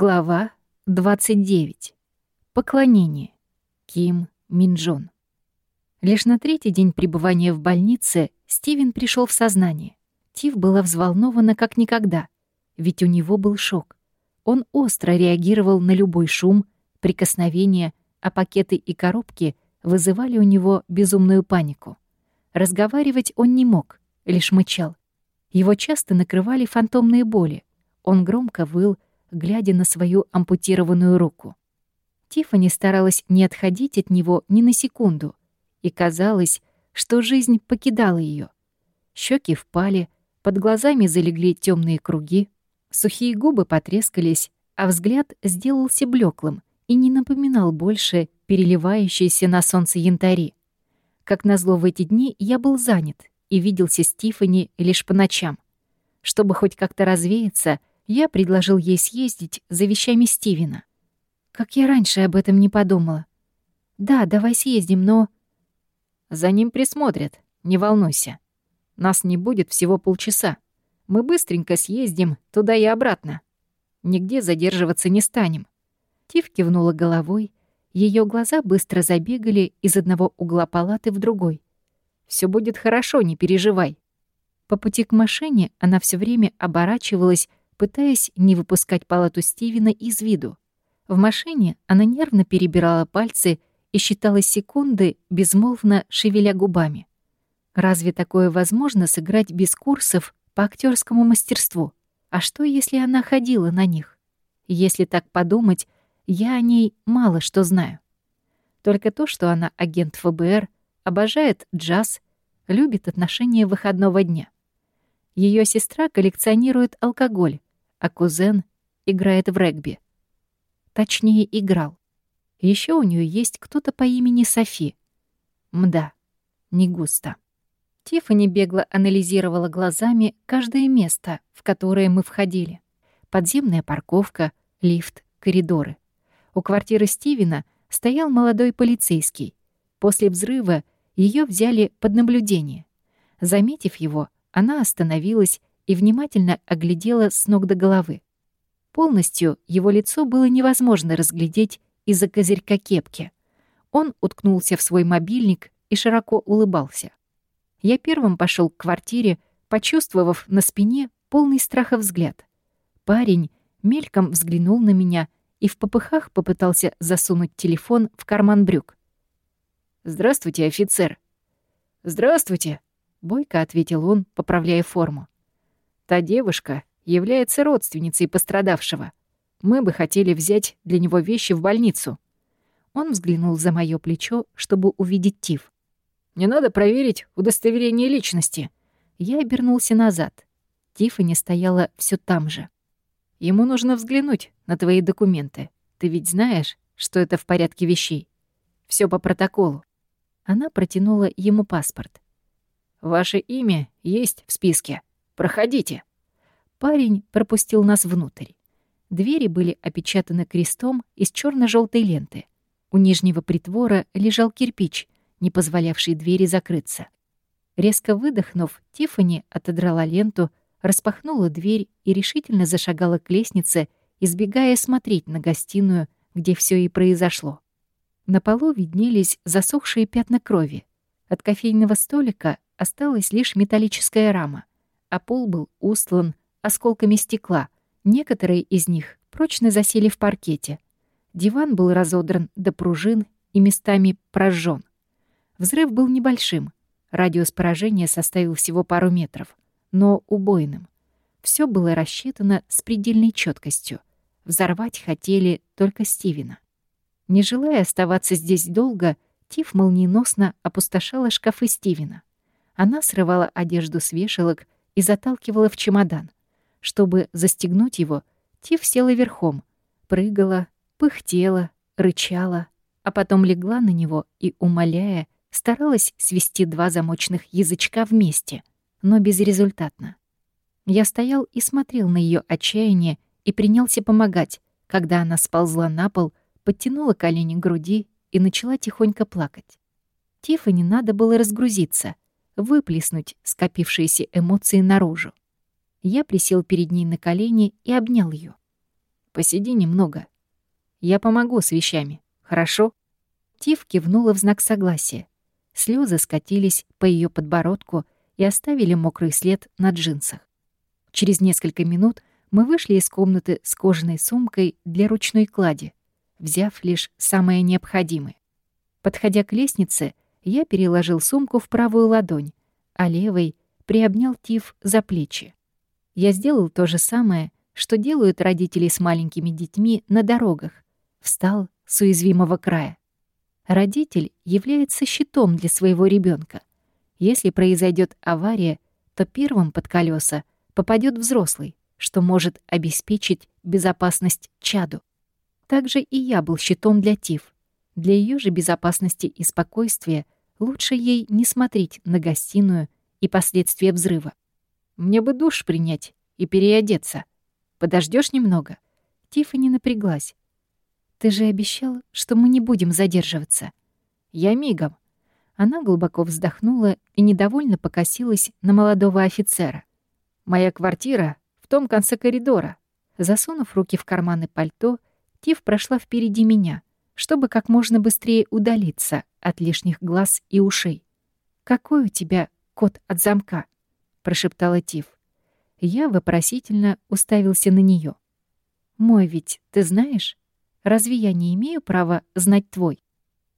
Глава 29. Поклонение. Ким Минджон. Лишь на третий день пребывания в больнице Стивен пришел в сознание. Тив была взволнована как никогда, ведь у него был шок. Он остро реагировал на любой шум, прикосновение, а пакеты и коробки вызывали у него безумную панику. Разговаривать он не мог, лишь мычал. Его часто накрывали фантомные боли. Он громко выл, глядя на свою ампутированную руку. Тиффани старалась не отходить от него ни на секунду, и казалось, что жизнь покидала ее. Щеки впали, под глазами залегли темные круги, сухие губы потрескались, а взгляд сделался блеклым и не напоминал больше переливающиеся на солнце янтари. Как назло в эти дни я был занят и виделся с Тиффани лишь по ночам. Чтобы хоть как-то развеяться, я предложил ей съездить за вещами Стивена. Как я раньше об этом не подумала. Да, давай съездим, но... За ним присмотрят, не волнуйся. Нас не будет всего полчаса. Мы быстренько съездим туда и обратно. Нигде задерживаться не станем. Тив кивнула головой. Ее глаза быстро забегали из одного угла палаты в другой. Все будет хорошо, не переживай. По пути к машине она все время оборачивалась пытаясь не выпускать палату Стивена из виду. В машине она нервно перебирала пальцы и считала секунды, безмолвно шевеля губами. Разве такое возможно сыграть без курсов по актерскому мастерству? А что, если она ходила на них? Если так подумать, я о ней мало что знаю. Только то, что она агент ФБР, обожает джаз, любит отношения выходного дня. Ее сестра коллекционирует алкоголь, а кузен играет в регби. Точнее, играл. Еще у нее есть кто-то по имени Софи. Мда, не густо. Тиффани бегло анализировала глазами каждое место, в которое мы входили. Подземная парковка, лифт, коридоры. У квартиры Стивена стоял молодой полицейский. После взрыва ее взяли под наблюдение. Заметив его, она остановилась и внимательно оглядела с ног до головы. Полностью его лицо было невозможно разглядеть из-за козырька кепки. Он уткнулся в свой мобильник и широко улыбался. Я первым пошел к квартире, почувствовав на спине полный страха взгляд. Парень мельком взглянул на меня и в попыхах попытался засунуть телефон в карман брюк. «Здравствуйте, офицер!» «Здравствуйте!» — бойко ответил он, поправляя форму. Та девушка является родственницей пострадавшего. Мы бы хотели взять для него вещи в больницу». Он взглянул за моё плечо, чтобы увидеть Тиф. «Не надо проверить удостоверение личности». Я обернулся назад. Тиффани стояла всё там же. «Ему нужно взглянуть на твои документы. Ты ведь знаешь, что это в порядке вещей. Всё по протоколу». Она протянула ему паспорт. «Ваше имя есть в списке». Проходите». Парень пропустил нас внутрь. Двери были опечатаны крестом из черно желтой ленты. У нижнего притвора лежал кирпич, не позволявший двери закрыться. Резко выдохнув, Тиффани отодрала ленту, распахнула дверь и решительно зашагала к лестнице, избегая смотреть на гостиную, где все и произошло. На полу виднелись засохшие пятна крови. От кофейного столика осталась лишь металлическая рама а пол был устлан осколками стекла. Некоторые из них прочно засели в паркете. Диван был разодран до пружин и местами прожжен. Взрыв был небольшим. Радиус поражения составил всего пару метров, но убойным. Все было рассчитано с предельной четкостью. Взорвать хотели только Стивена. Не желая оставаться здесь долго, Тиф молниеносно опустошала шкафы Стивена. Она срывала одежду с вешалок и заталкивала в чемодан. Чтобы застегнуть его, Тиф села верхом, прыгала, пыхтела, рычала, а потом легла на него и, умоляя, старалась свести два замочных язычка вместе, но безрезультатно. Я стоял и смотрел на ее отчаяние и принялся помогать, когда она сползла на пол, подтянула колени к груди и начала тихонько плакать. Тиффани надо было разгрузиться — выплеснуть скопившиеся эмоции наружу. Я присел перед ней на колени и обнял ее. Посиди немного. Я помогу с вещами, хорошо?» Тиф кивнула в знак согласия. Слезы скатились по ее подбородку и оставили мокрый след на джинсах. Через несколько минут мы вышли из комнаты с кожаной сумкой для ручной клади, взяв лишь самое необходимое. Подходя к лестнице, я переложил сумку в правую ладонь, а левой приобнял Тиф за плечи. Я сделал то же самое, что делают родители с маленькими детьми на дорогах. Встал с уязвимого края. Родитель является щитом для своего ребенка. Если произойдет авария, то первым под колеса попадет взрослый, что может обеспечить безопасность чаду. Также и я был щитом для Тиф. Для ее же безопасности и спокойствия лучше ей не смотреть на гостиную и последствия взрыва. Мне бы душ принять и переодеться. Подождешь немного?» Тиффани напряглась. «Ты же обещал, что мы не будем задерживаться». «Я мигом». Она глубоко вздохнула и недовольно покосилась на молодого офицера. «Моя квартира в том конце коридора». Засунув руки в карманы пальто, Тиф прошла впереди меня, чтобы как можно быстрее удалиться от лишних глаз и ушей. «Какой у тебя код от замка?» — прошептала Тиф. Я вопросительно уставился на нее. «Мой ведь, ты знаешь? Разве я не имею права знать твой?»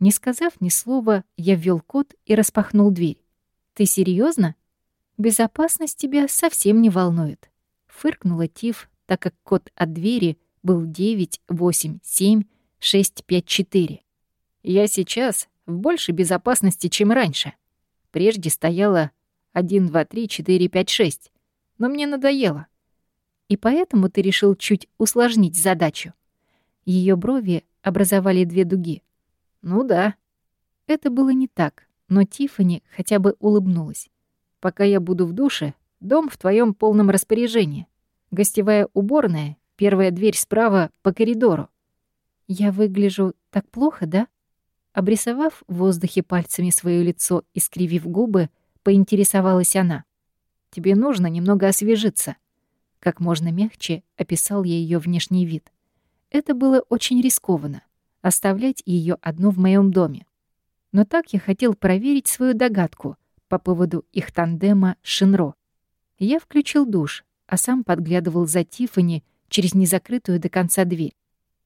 Не сказав ни слова, я ввел код и распахнул дверь. «Ты серьезно? Безопасность тебя совсем не волнует», — фыркнула Тиф, так как код от двери был 987-654. «Я сейчас в большей безопасности, чем раньше. Прежде стояла 1, 2, 3, 4, 5, 6 но мне надоело. И поэтому ты решил чуть усложнить задачу. Ее брови образовали две дуги. Ну да. Это было не так, но Тифани хотя бы улыбнулась. Пока я буду в душе, дом в твоем полном распоряжении. Гостевая уборная, первая дверь справа по коридору. Я выгляжу так плохо, да? Обрисовав в воздухе пальцами свое лицо и скривив губы, поинтересовалась она. Тебе нужно немного освежиться». Как можно мягче описал я ее внешний вид. Это было очень рискованно — оставлять ее одну в моем доме. Но так я хотел проверить свою догадку по поводу их тандема Шинро. Я включил душ, а сам подглядывал за Тифани через незакрытую до конца дверь.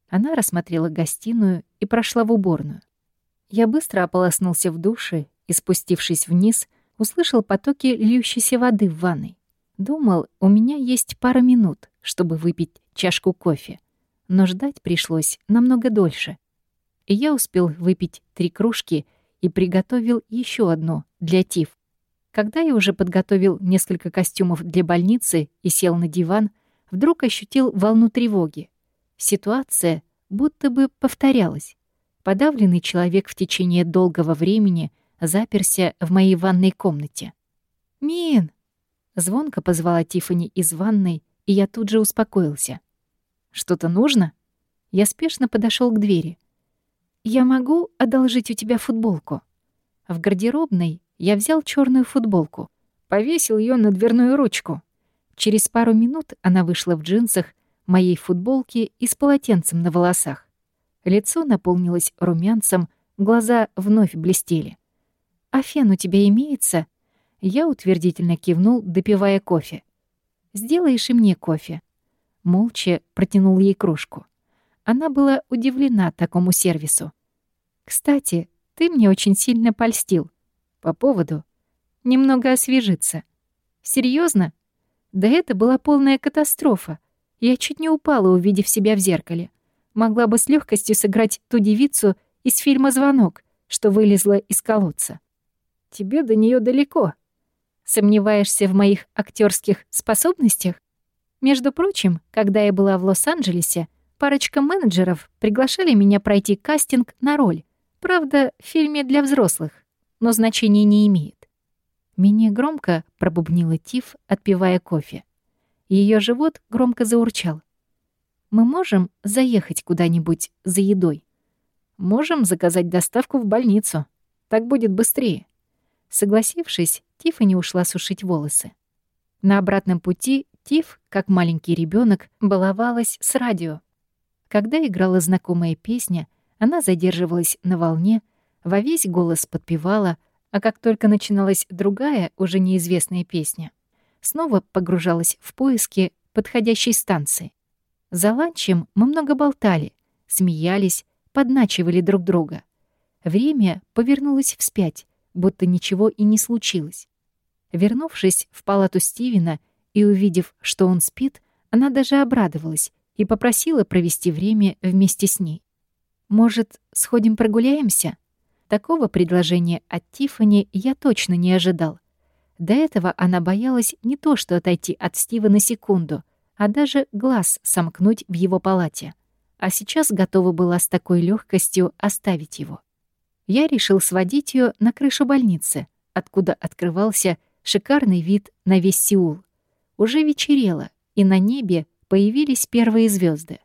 Она рассмотрела гостиную и прошла в уборную. Я быстро ополоснулся в душе и, спустившись вниз, услышал потоки льющейся воды в ванной. Думал, у меня есть пара минут, чтобы выпить чашку кофе. Но ждать пришлось намного дольше. И я успел выпить три кружки и приготовил еще одно для Тиф. Когда я уже подготовил несколько костюмов для больницы и сел на диван, вдруг ощутил волну тревоги. Ситуация будто бы повторялась. Подавленный человек в течение долгого времени заперся в моей ванной комнате. «Мин!» — звонко позвала Тифани из ванной, и я тут же успокоился. «Что-то нужно?» Я спешно подошел к двери. «Я могу одолжить у тебя футболку?» В гардеробной я взял черную футболку, повесил ее на дверную ручку. Через пару минут она вышла в джинсах, моей футболке и с полотенцем на волосах. Лицо наполнилось румянцем, глаза вновь блестели. «А фен у тебя имеется?» Я утвердительно кивнул, допивая кофе. «Сделаешь и мне кофе». Молча протянул ей кружку. Она была удивлена такому сервису. «Кстати, ты мне очень сильно польстил. По поводу немного освежиться. Серьезно? Да это была полная катастрофа. Я чуть не упала, увидев себя в зеркале. Могла бы с легкостью сыграть ту девицу из фильма «Звонок», что вылезла из колодца. Тебе до нее далеко. Сомневаешься в моих актерских способностях? Между прочим, когда я была в Лос-Анджелесе, парочка менеджеров приглашали меня пройти кастинг на роль. Правда, в фильме для взрослых, но значения не имеет. Менее громко пробубнила Тиф, отпивая кофе. Ее живот громко заурчал. «Мы можем заехать куда-нибудь за едой?» «Можем заказать доставку в больницу. Так будет быстрее». Согласившись, Тиффани ушла сушить волосы. На обратном пути Тиф, как маленький ребенок, баловалась с радио. Когда играла знакомая песня, она задерживалась на волне, во весь голос подпевала, а как только начиналась другая, уже неизвестная песня, снова погружалась в поиски подходящей станции. За ланчем мы много болтали, смеялись, подначивали друг друга. Время повернулось вспять, будто ничего и не случилось. Вернувшись в палату Стивена и увидев, что он спит, она даже обрадовалась и попросила провести время вместе с ней. «Может, сходим прогуляемся?» Такого предложения от Тиффани я точно не ожидал. До этого она боялась не то что отойти от Стива на секунду, а даже глаз сомкнуть в его палате. А сейчас готова была с такой легкостью оставить его. Я решил сводить ее на крышу больницы, откуда открывался шикарный вид на весь Сеул. Уже вечерело, и на небе появились первые звезды.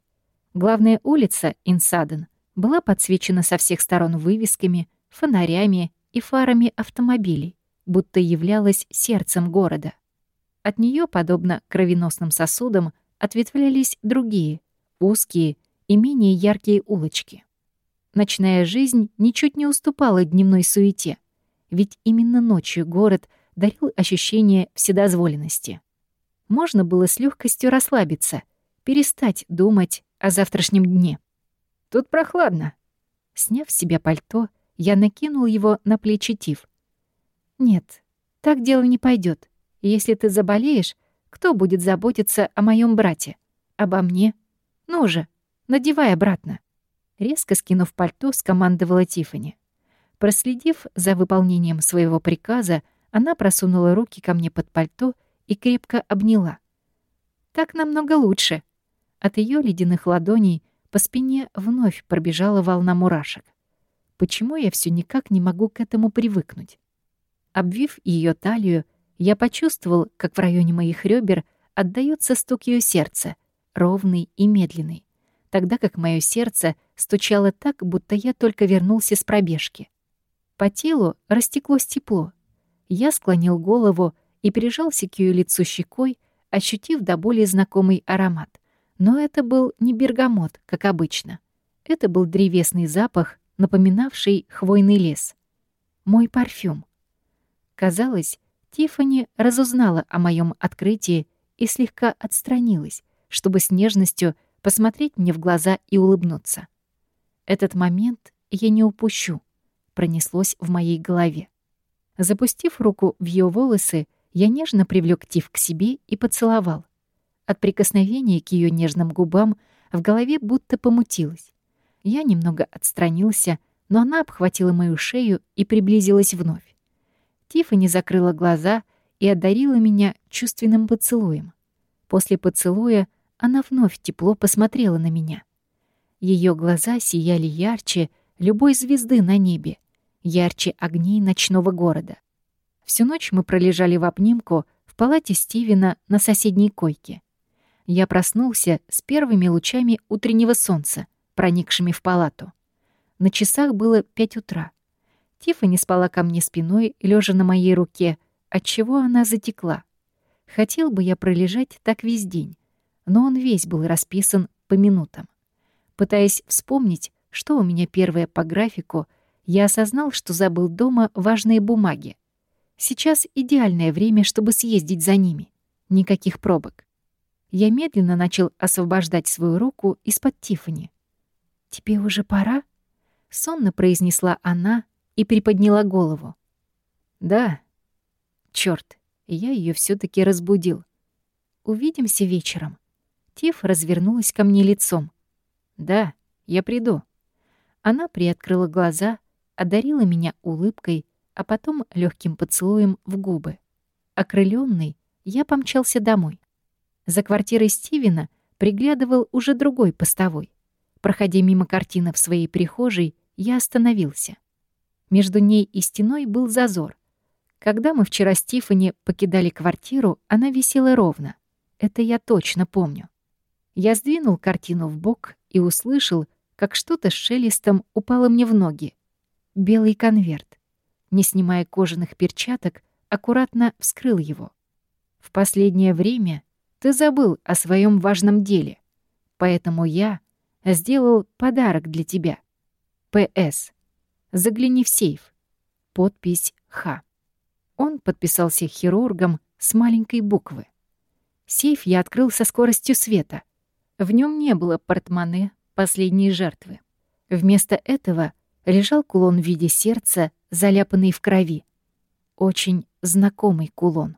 Главная улица, Инсаден, была подсвечена со всех сторон вывесками, фонарями и фарами автомобилей, будто являлась сердцем города. От нее, подобно кровеносным сосудам, ответвлялись другие, узкие и менее яркие улочки. Ночная жизнь ничуть не уступала дневной суете, ведь именно ночью город дарил ощущение вседозволенности. Можно было с легкостью расслабиться, перестать думать о завтрашнем дне. «Тут прохладно». Сняв с себя пальто, я накинул его на плечи Тиф. «Нет, так дело не пойдет. Если ты заболеешь, кто будет заботиться о моем брате? Обо мне? Ну же, надевай обратно». Резко скинув пальто, скомандовала Тифани. Проследив за выполнением своего приказа, она просунула руки ко мне под пальто и крепко обняла. «Так намного лучше». От ее ледяных ладоней по спине вновь пробежала волна мурашек. Почему я все никак не могу к этому привыкнуть? Обвив ее талию, я почувствовал, как в районе моих ребер отдаётся стук ее сердца, ровный и медленный, тогда как мое сердце стучало так, будто я только вернулся с пробежки. По телу растеклось тепло. Я склонил голову и прижался к ее лицу щекой, ощутив до боли знакомый аромат. Но это был не бергамот, как обычно. Это был древесный запах, напоминавший хвойный лес. Мой парфюм. Казалось, Тифани разузнала о моем открытии и слегка отстранилась, чтобы с нежностью посмотреть мне в глаза и улыбнуться. Этот момент я не упущу, пронеслось в моей голове. Запустив руку в ее волосы, я нежно привлек Тиф к себе и поцеловал. От прикосновения к ее нежным губам в голове будто помутилось. Я немного отстранился, но она обхватила мою шею и приблизилась вновь. Тиффани закрыла глаза и одарила меня чувственным поцелуем. После поцелуя она вновь тепло посмотрела на меня. Ее глаза сияли ярче любой звезды на небе, ярче огней ночного города. Всю ночь мы пролежали в обнимку в палате Стивена на соседней койке. Я проснулся с первыми лучами утреннего солнца, проникшими в палату. На часах было пять утра. Тиффани спала ко мне спиной, лежа на моей руке, отчего она затекла. Хотел бы я пролежать так весь день, но он весь был расписан по минутам. Пытаясь вспомнить, что у меня первое по графику, я осознал, что забыл дома важные бумаги. Сейчас идеальное время, чтобы съездить за ними. Никаких пробок. Я медленно начал освобождать свою руку из-под Тифани. «Тебе уже пора?» — сонно произнесла она и приподняла голову. «Да. Чёрт, я её всё-таки разбудил. Увидимся вечером». Тиф развернулась ко мне лицом. «Да, я приду». Она приоткрыла глаза, одарила меня улыбкой а потом легким поцелуем в губы. Окрыленный, я помчался домой. За квартирой Стивена приглядывал уже другой постовой. Проходя мимо картины в своей прихожей, я остановился. Между ней и стеной был зазор. Когда мы вчера с Тиффани покидали квартиру, она висела ровно. Это я точно помню. Я сдвинул картину в бок и услышал, как что-то с шелестом упало мне в ноги. Белый конверт не снимая кожаных перчаток, аккуратно вскрыл его. «В последнее время ты забыл о своем важном деле, поэтому я сделал подарок для тебя. П.С. Загляни в сейф. Подпись Х. Он подписался хирургом с маленькой буквы. Сейф я открыл со скоростью света. В нем не было портмоне последней жертвы. Вместо этого лежал кулон в виде сердца, заляпанный в крови. Очень знакомый кулон.